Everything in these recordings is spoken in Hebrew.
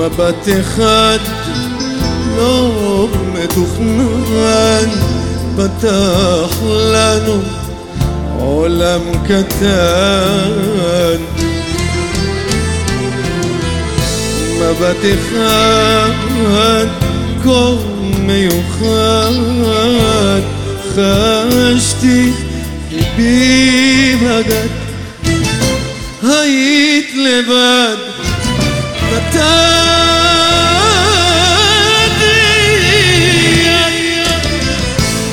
מבט אחד לא מתוכנן פתח לנו עולם קטן מבט אחד כה מיוחד חשתי ליבי בגד היית לבד נתתי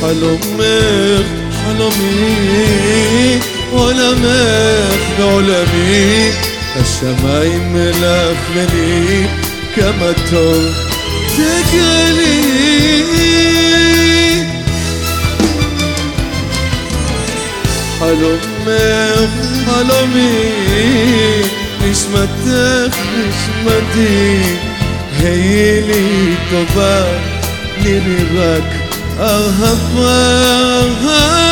חלומך חלומי עולמך בעולמי השמיים לך ולי כמה טוב תגלי חלומך חלומי נשמתך נשמתי היי לי טובה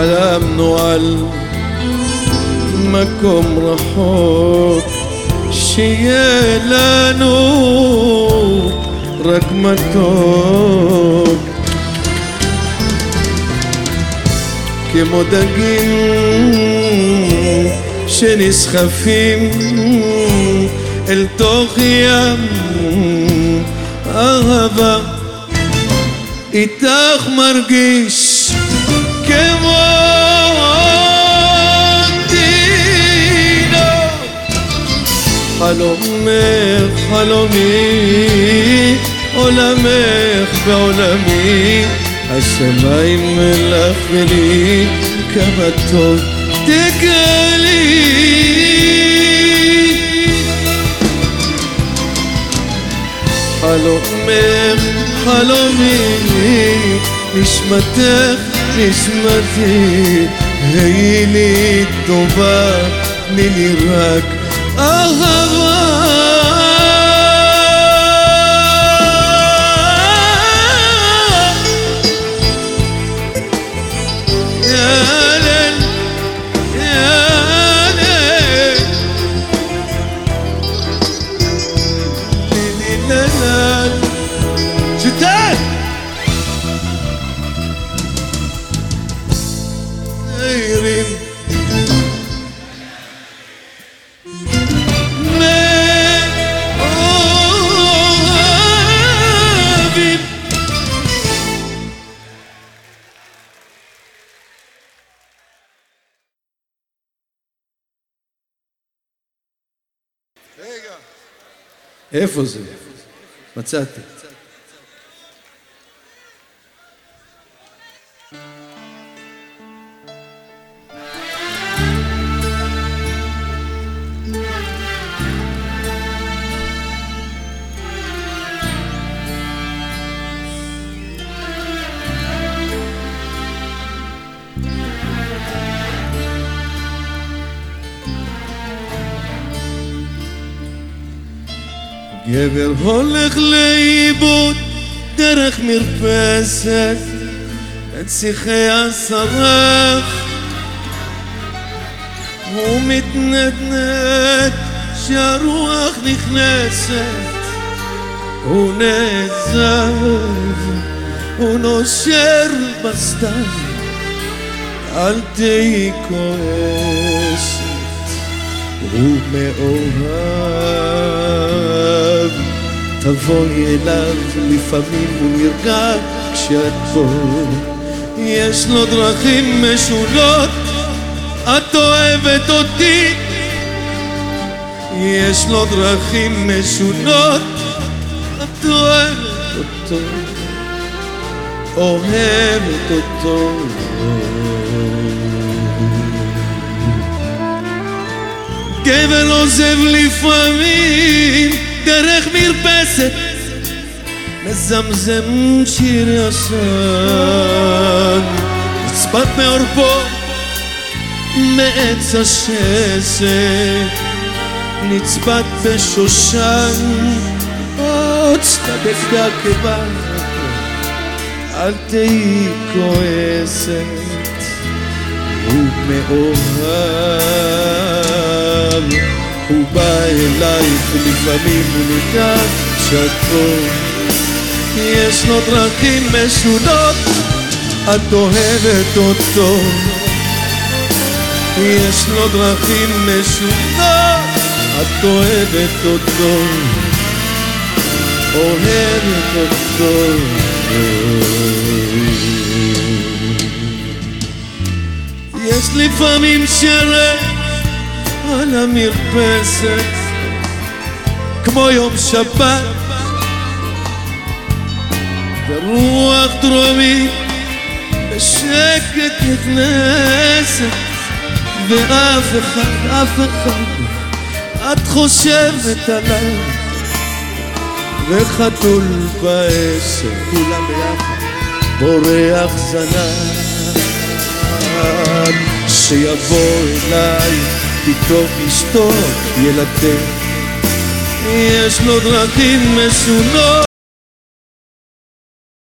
חלמנו על מקום רחוק שיהיה לנו רק מתוק. כמו דגים שנסחפים אל תוך ים אהבה איתך מרגיש חלומך חלומי עולמך בעולמי השמיים לך ולי כמה טוב תגלי. חלומך חלומי נשמתך נשמתי. היי לי טובה תני לי רק אהבה איפה זה? מצאתי. גבר הולך לאיבוד דרך מרפסת את שיחי השרך הוא מתנדנד שהרוח נכנסת. הוא נעזב הוא נושר בסתיו. אל תהי כועסת הוא מאוהב תבואי אליו לפעמים הוא נרגע כשאת פה. יש לו דרכים משונות את אוהבת אותי. יש לו דרכים משונות את אוהבת אותו, אוהבת אותו. גבר עוזב לפעמים דרך מרפסת מזמזם שיר ישן. נצפת מעורפו מעץ השסת נצפת בשושן עוד צדק דקבה אל תהי כועסת הוא מאוהב הוא בא אלייך ולפעמים הוא כשאת פה יש לו דרכים משונות את אוהבת אותו. יש לו דרכים משונות את אוהבת אותו. אוהבת אותו. יש לפעמים שרק על המרפסת כמו יום שבת. ורוח דרומית בשקט נכנסת ואף אחד, אף אחד את חושבת עליו וחתול בעשר כולם ביחד בורח זנב. שיבוא אליי פתאום ישתוק ילדים יש לו דרכים משונות